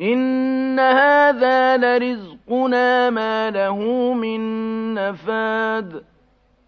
إِنَّ هَٰذَا لَرِزْقُنَا مَا لَهُ مِن نَّفَادٍ